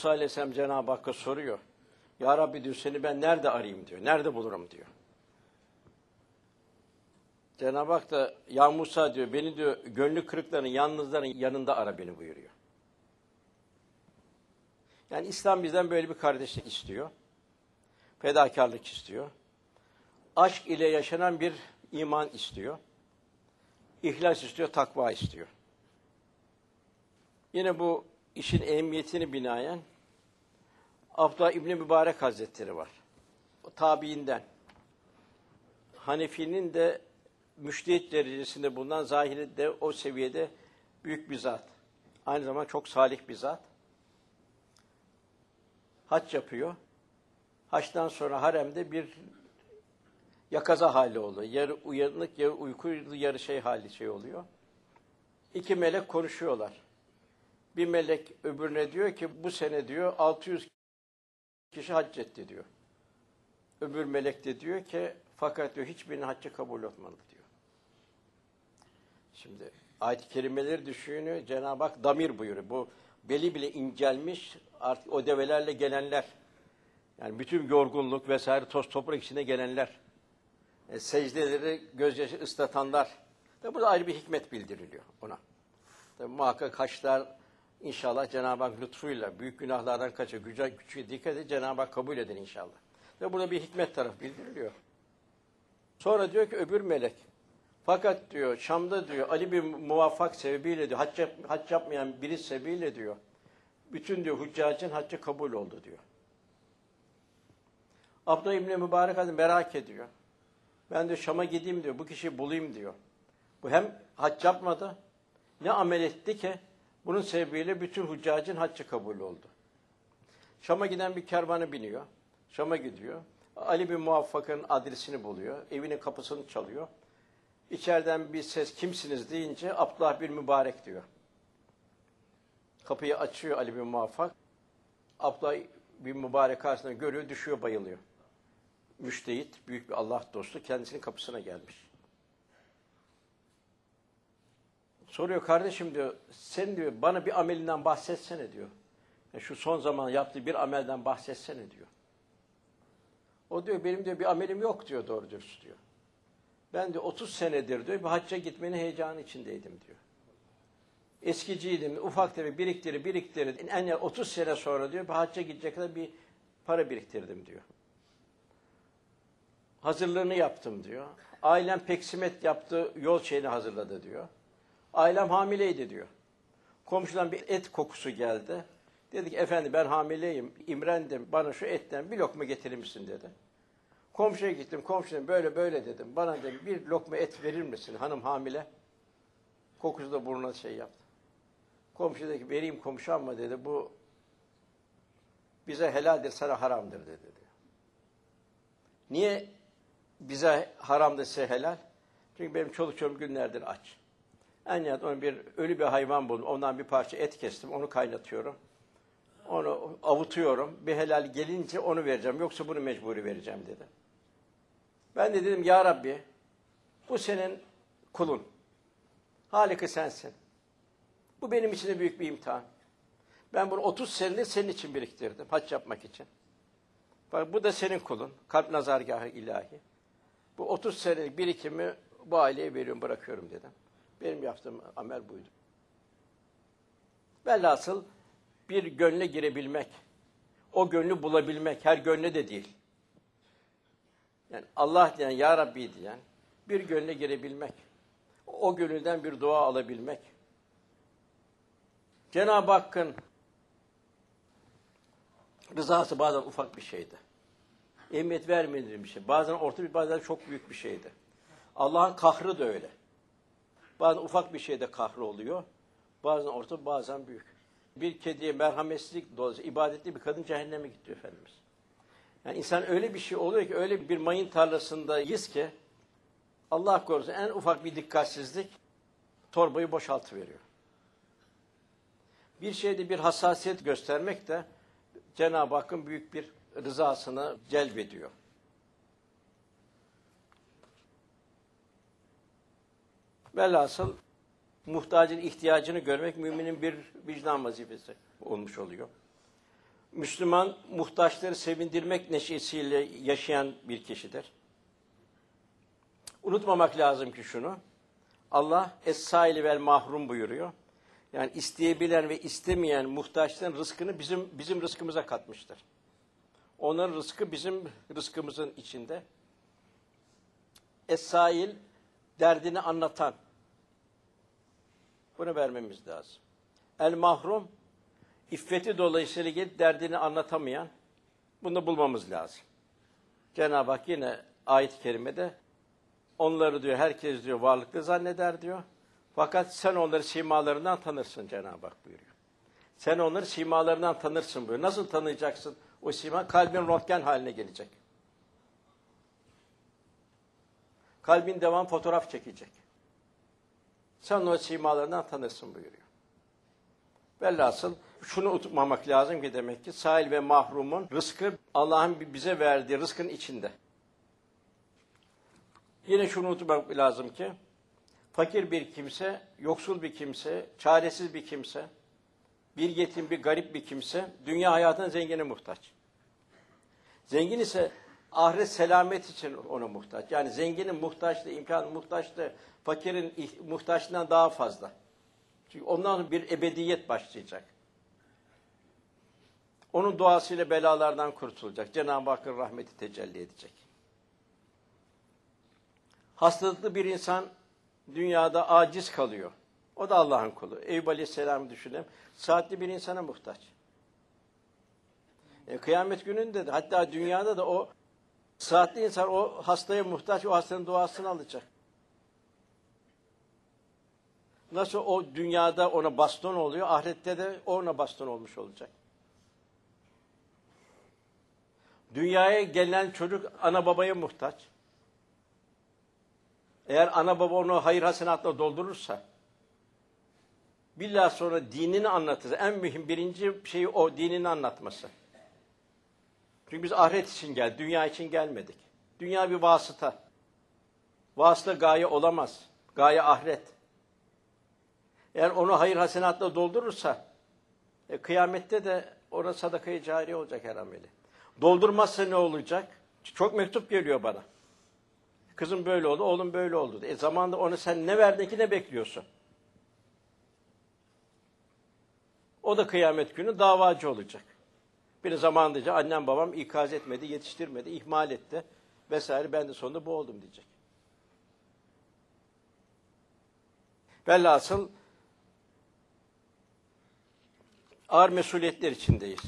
Musa Aleyhisselam Cenab-ı Hakk'a soruyor. Ya Rabbi diyor seni ben nerede arayayım diyor. Nerede bulurum diyor. Cenab-ı Hak da ya Musa diyor beni diyor gönlü kırıkların yalnızların yanında ara beni buyuruyor. Yani İslam bizden böyle bir kardeşlik istiyor. Fedakarlık istiyor. Aşk ile yaşanan bir iman istiyor. İhlas istiyor, takva istiyor. Yine bu işin ehemmiyetini binaen Abdullah İbni Mübarek Hazretleri var. O tabiinden. Hanefi'nin de müştehit derecesinde bulunan zahiri de o seviyede büyük bir zat. Aynı zamanda çok salih bir zat. Haç yapıyor. Haçtan sonra haremde bir yakaza hali oluyor. Yarı uyanık, yarı uykulu, yarı şey hali şey oluyor. İki melek konuşuyorlar. Bir melek öbürüne diyor ki bu sene diyor 600 kişi hac etti diyor. Öbür melek de diyor ki fakat diyor hiçbirinin haccı kabul olmadı diyor. Şimdi ayet-i kerimeleri düşünüyor. Cenab-ı Hak damir buyuruyor. Bu beli bile incelmiş artık o develerle gelenler. Yani bütün yorgunluk vesaire toz toprak içine gelenler. E, secdeleri gözyaşı ıslatanlar. Tabi burada ayrı bir hikmet bildiriliyor ona. Tabi muhakkak haçlar inşallah Cenab-ı Hak lütfuyla büyük günahlardan kaçır, güzel küçüğe dikkat edin Cenab-ı Hak kabul edin inşallah. Ve burada bir hikmet taraf bildiriliyor. Sonra diyor ki öbür melek, fakat diyor Şam'da diyor Ali bir muvaffak sebebiyle diyor hac, yap, hac yapmayan biri sebebiyle diyor bütün diyor hüccacın haccı kabul oldu diyor. Abdullah İbni Mübarek Hazretleri merak ediyor. Ben de Şam'a gideyim diyor. Bu kişiyi bulayım diyor. Bu hem hac yapmadı ne amel etti ki bunun sebebiyle bütün hüccacın haccı kabul oldu. Şam'a giden bir kervanı biniyor. Şam'a gidiyor. Ali bin Muvaffak'ın adresini buluyor. Evinin kapısını çalıyor. İçeriden bir ses kimsiniz deyince Abdullah bin Mübarek diyor. Kapıyı açıyor Ali bin Muvaffak. Abdullah bin Mübarek karşısında görüyor, düşüyor, bayılıyor. Müştehit, büyük bir Allah dostu kendisinin kapısına gelmiş. Soruyor kardeşim diyor, sen diyor bana bir amelinden bahsetsene diyor. Yani şu son zaman yaptığı bir amelden bahsetsene diyor. O diyor benim diyor bir amelim yok diyor doğru dürüst diyor. Ben de 30 senedir diyor bir hacca gitmenin heyecanı içindeydim diyor. Eskiciydim, ufak tefek biriktiri biriktiri. En az 30 sene sonra diyor bir hacca gidecek kadar bir para biriktirdim diyor. Hazırlığını yaptım diyor. Ailem peksimet yaptı, yol şeyini hazırladı diyor. Ailem hamileydi diyor. Komşudan bir et kokusu geldi. Dedi ki efendi ben hamileyim, imrendim, bana şu etten bir lokma getirir misin dedi. Komşuya gittim, komşuya böyle böyle dedim. Bana dedi bir lokma et verir misin hanım hamile? Kokusu da burnuna şey yaptı. Komşu dedi ki vereyim komşu ama dedi bu bize helaldir sana haramdır dedi. Niye bize haramdır size helal? Çünkü benim çoluk çocuğum günlerdir aç. En nihayet bir ölü bir hayvan buldum. Ondan bir parça et kestim. Onu kaynatıyorum. Onu avutuyorum. Bir helal gelince onu vereceğim. Yoksa bunu mecburi vereceğim dedi. Ben de dedim ya Rabbi bu senin kulun. Halika sensin. Bu benim için de büyük bir imtihan. Ben bunu 30 senedir senin için biriktirdim. Hac yapmak için. Bak bu da senin kulun. Kalp nazargahı ilahi. Bu 30 senelik birikimi bu aileye veriyorum, bırakıyorum dedim. Benim yaptığım amel buydu. Velhasıl bir gönle girebilmek, o gönlü bulabilmek, her gönle de değil. Yani Allah diyen, Ya Rabbi diyen bir gönle girebilmek, o gönülden bir dua alabilmek. Cenab-ı Hakk'ın rızası bazen ufak bir şeydi. Emniyet vermediğim bir şey. Bazen orta bir, bazen çok büyük bir şeydi. Allah'ın kahrı da öyle. Bazen ufak bir şeyde kahrı oluyor. Bazen orta, bazen büyük. Bir kediye merhametsizlik dolayısıyla ibadetli bir kadın cehenneme gitti Efendimiz. Yani insan öyle bir şey oluyor ki, öyle bir mayın tarlasındayız ki, Allah korusun en ufak bir dikkatsizlik torbayı boşaltıveriyor. Bir şeyde bir hassasiyet göstermek de Cenab-ı Hakk'ın büyük bir rızasını celbediyor. Velhasıl muhtacın ihtiyacını görmek müminin bir vicdan vazifesi olmuş oluyor. Müslüman muhtaçları sevindirmek neşesiyle yaşayan bir kişidir. Unutmamak lazım ki şunu. Allah es-saili vel mahrum buyuruyor. Yani isteyebilen ve istemeyen muhtaçların rızkını bizim bizim rızkımıza katmıştır. Onların rızkı bizim rızkımızın içinde. Es-sail derdini anlatan. Bunu vermemiz lazım. El mahrum iffeti dolayısıyla gelip derdini anlatamayan bunu bulmamız lazım. Cenab-ı Hak yine ayet-i kerimede onları diyor herkes diyor varlıklı zanneder diyor. Fakat sen onları simalarından tanırsın Cenab-ı Hak buyuruyor. Sen onları simalarından tanırsın buyuruyor. Nasıl tanıyacaksın? O sima kalbin röntgen haline gelecek. Kalbin devam fotoğraf çekecek. Sen o simalarından tanırsın buyuruyor. Velhasıl şunu unutmamak lazım ki demek ki sahil ve mahrumun rızkı Allah'ın bize verdiği rızkın içinde. Yine şunu unutmamak lazım ki fakir bir kimse, yoksul bir kimse, çaresiz bir kimse, bir yetim, bir garip bir kimse dünya hayatının zengine muhtaç. Zengin ise ahiret selamet için ona muhtaç. Yani zenginin muhtaçlığı, imkan muhtaçlığı fakirin muhtaçlığından daha fazla. Çünkü ondan sonra bir ebediyet başlayacak. Onun duasıyla belalardan kurtulacak. Cenab-ı Hakk'ın rahmeti tecelli edecek. Hastalıklı bir insan dünyada aciz kalıyor. O da Allah'ın kulu. Eyüp Aleyhisselam'ı düşünelim. Saatli bir insana muhtaç. E, kıyamet gününde de hatta dünyada da o saatli insan o hastaya muhtaç, o hastanın duasını alacak. Nasıl o dünyada ona baston oluyor, ahirette de ona baston olmuş olacak. Dünyaya gelen çocuk ana babaya muhtaç. Eğer ana baba onu hayır hasenatla doldurursa, billah sonra dinini anlatır. En mühim birinci şeyi o dinini anlatması. Çünkü biz ahiret için geldik, dünya için gelmedik. Dünya bir vasıta. Vasıta gaye olamaz. Gaye ahiret. Eğer onu hayır hasenatla doldurursa, e, kıyamette de ona sadakayı cari olacak her ameli. Doldurmazsa ne olacak? Çok mektup geliyor bana. Kızım böyle oldu, oğlum böyle oldu. E zamanda ona sen ne verdin ki ne bekliyorsun? O da kıyamet günü davacı olacak. Bir zamanında annem babam ikaz etmedi, yetiştirmedi, ihmal etti vesaire. Ben de sonunda bu oldum diyecek. Velhasıl ağır mesuliyetler içindeyiz.